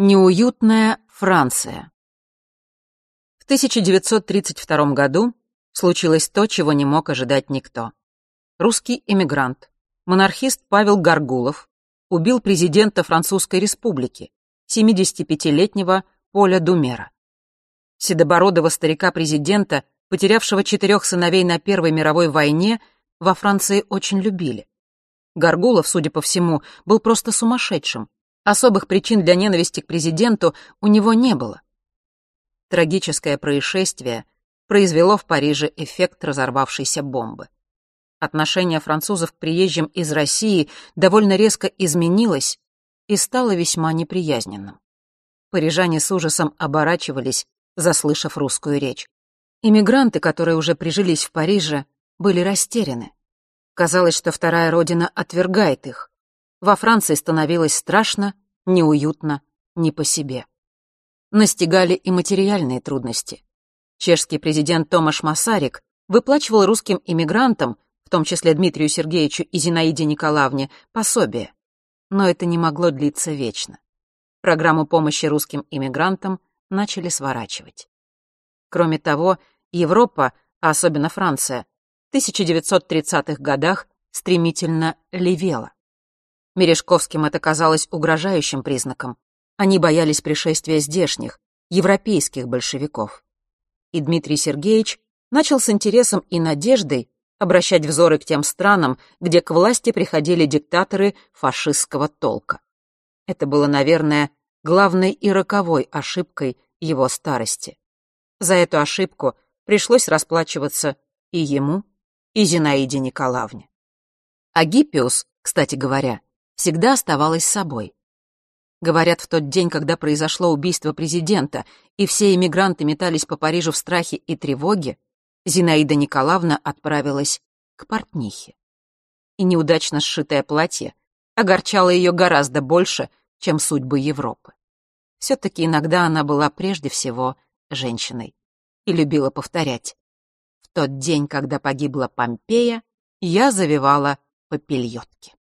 Неуютная Франция. В 1932 году случилось то, чего не мог ожидать никто. Русский эмигрант, монархист Павел Гаргулов, убил президента Французской республики, 75-летнего Поля Думера. Седобородого старика-президента, потерявшего четырех сыновей на Первой мировой войне, во Франции очень любили. Гаргулов, судя по всему, был просто сумасшедшим, Особых причин для ненависти к президенту у него не было. Трагическое происшествие произвело в Париже эффект разорвавшейся бомбы. Отношение французов к приезжим из России довольно резко изменилось и стало весьма неприязненным. Парижане с ужасом оборачивались, заслышав русскую речь. Иммигранты, которые уже прижились в Париже, были растеряны. Казалось, что вторая родина отвергает их. Во Франции становилось страшно, неуютно, не по себе. Настигали и материальные трудности. Чешский президент Томаш Масарик выплачивал русским иммигрантам, в том числе Дмитрию Сергеевичу и Зинаиде Николаевне, пособие. Но это не могло длиться вечно. Программу помощи русским иммигрантам начали сворачивать. Кроме того, Европа, а особенно Франция, в 1930-х годах стремительно левела. Мережковским это казалось угрожающим признаком. Они боялись пришествия здешних, европейских большевиков. И Дмитрий Сергеевич начал с интересом и надеждой обращать взоры к тем странам, где к власти приходили диктаторы фашистского толка. Это было, наверное, главной и роковой ошибкой его старости. За эту ошибку пришлось расплачиваться и ему, и Зинаиде Николаевне. А Гиппиус, кстати говоря, всегда оставалась собой. Говорят, в тот день, когда произошло убийство президента, и все эмигранты метались по Парижу в страхе и тревоге, Зинаида Николаевна отправилась к портнихе. И неудачно сшитое платье огорчало ее гораздо больше, чем судьбы Европы. Все-таки иногда она была прежде всего женщиной и любила повторять. В тот день, когда погибла Помпея, я завивала попельотки.